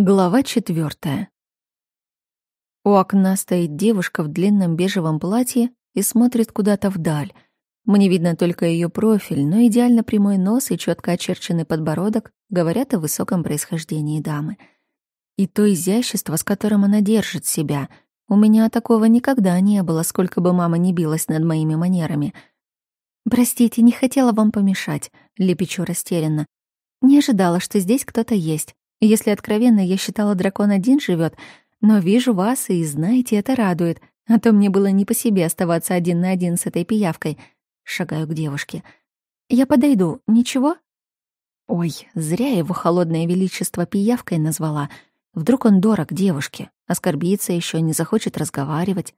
Глава четвертая. У окна стоит девушка в длинном бежевом платье и смотрит куда-то вдаль. Мне видно только ее профиль, но идеально прямой нос и четко очерченный подбородок говорят о высоком происхождении дамы. И то изящество, с которым она держит себя. У меня такого никогда не было, сколько бы мама не билась над моими манерами. «Простите, не хотела вам помешать», — лепечу растерянно. «Не ожидала, что здесь кто-то есть. Если откровенно, я считала, дракон один живет, но вижу вас и, знаете, это радует, а то мне было не по себе оставаться один на один с этой пиявкой. Шагаю к девушке. Я подойду, ничего? Ой, зря его холодное величество пиявкой назвала. Вдруг он дорог девушке, оскорбится еще, не захочет разговаривать.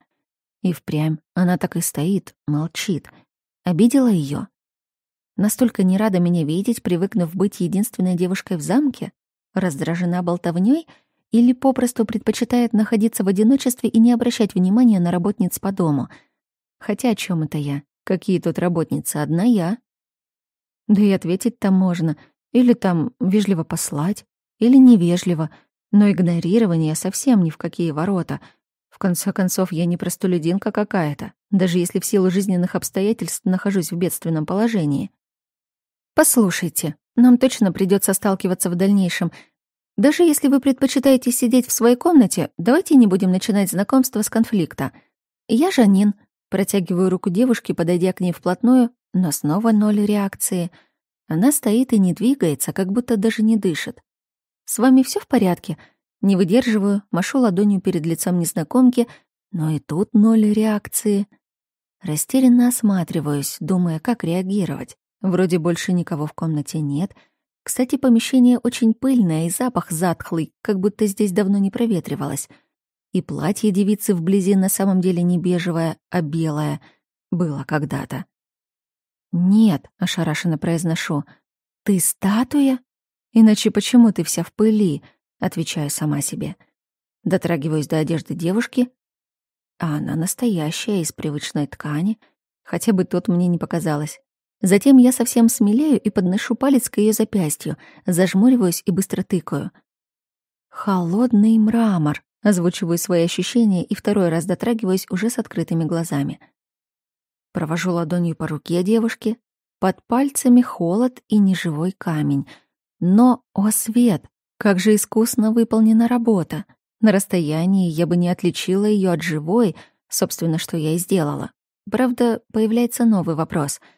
И впрямь она так и стоит, молчит. Обидела ее. Настолько не рада меня видеть, привыкнув быть единственной девушкой в замке? Раздражена болтовнёй или попросту предпочитает находиться в одиночестве и не обращать внимания на работниц по дому? Хотя о чем это я? Какие тут работницы? Одна я. Да и ответить там можно. Или там вежливо послать, или невежливо. Но игнорирование совсем ни в какие ворота. В конце концов, я не простолюдинка какая-то, даже если в силу жизненных обстоятельств нахожусь в бедственном положении. «Послушайте, нам точно придется сталкиваться в дальнейшем. Даже если вы предпочитаете сидеть в своей комнате, давайте не будем начинать знакомство с конфликта. Я Жанин. Протягиваю руку девушке, подойдя к ней вплотную, но снова ноль реакции. Она стоит и не двигается, как будто даже не дышит. «С вами все в порядке?» Не выдерживаю, машу ладонью перед лицом незнакомки, но и тут ноль реакции. Растерянно осматриваюсь, думая, как реагировать. Вроде больше никого в комнате нет. Кстати, помещение очень пыльное и запах затхлый, как будто здесь давно не проветривалось. И платье девицы вблизи на самом деле не бежевое, а белое. Было когда-то. «Нет», — ошарашенно произношу. «Ты статуя? Иначе почему ты вся в пыли?» — отвечаю сама себе. Дотрагиваюсь до одежды девушки, а она настоящая, из привычной ткани. Хотя бы тут мне не показалось. Затем я совсем смелею и подношу палец к ее запястью, зажмуриваюсь и быстро тыкаю. «Холодный мрамор», — озвучиваю свои ощущения и второй раз дотрагиваюсь уже с открытыми глазами. Провожу ладонью по руке девушки. Под пальцами холод и неживой камень. Но, о свет, как же искусно выполнена работа. На расстоянии я бы не отличила ее от живой, собственно, что я и сделала. Правда, появляется новый вопрос —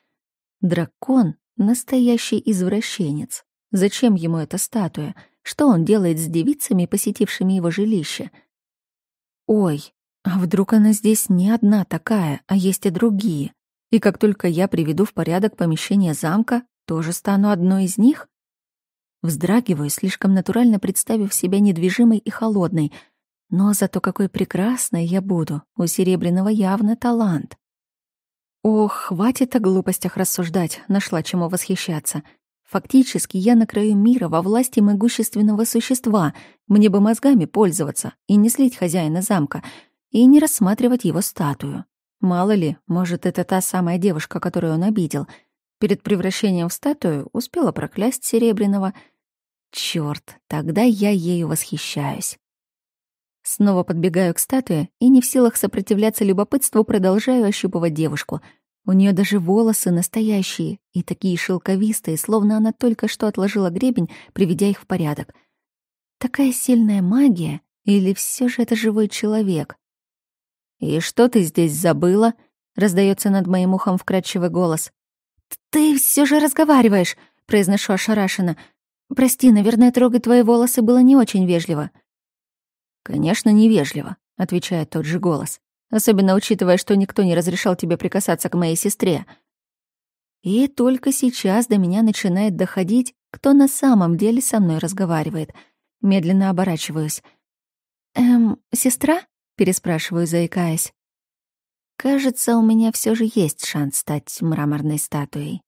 Дракон — настоящий извращенец. Зачем ему эта статуя? Что он делает с девицами, посетившими его жилище? Ой, а вдруг она здесь не одна такая, а есть и другие? И как только я приведу в порядок помещение замка, тоже стану одной из них? Вздрагиваю, слишком натурально представив себя недвижимой и холодной. Но зато какой прекрасной я буду. У Серебряного явно талант. Ох, хватит о глупостях рассуждать, нашла чему восхищаться. Фактически я на краю мира во власти могущественного существа. Мне бы мозгами пользоваться и не слить хозяина замка, и не рассматривать его статую. Мало ли, может, это та самая девушка, которую он обидел. Перед превращением в статую успела проклясть Серебряного. Чёрт, тогда я ею восхищаюсь. Снова подбегаю к статуе и не в силах сопротивляться любопытству продолжаю ощупывать девушку. У нее даже волосы настоящие и такие шелковистые, словно она только что отложила гребень, приведя их в порядок. Такая сильная магия или все же это живой человек? «И что ты здесь забыла?» — раздается над моим ухом вкрадчивый голос. «Ты все же разговариваешь», — произношу ошарашенно. «Прости, наверное, трогать твои волосы было не очень вежливо». «Конечно, невежливо», — отвечает тот же голос. «Особенно учитывая, что никто не разрешал тебе прикасаться к моей сестре». И только сейчас до меня начинает доходить, кто на самом деле со мной разговаривает. Медленно оборачиваюсь. «Эм, сестра?» — переспрашиваю, заикаясь. Кажется, у меня все же есть шанс стать мраморной статуей.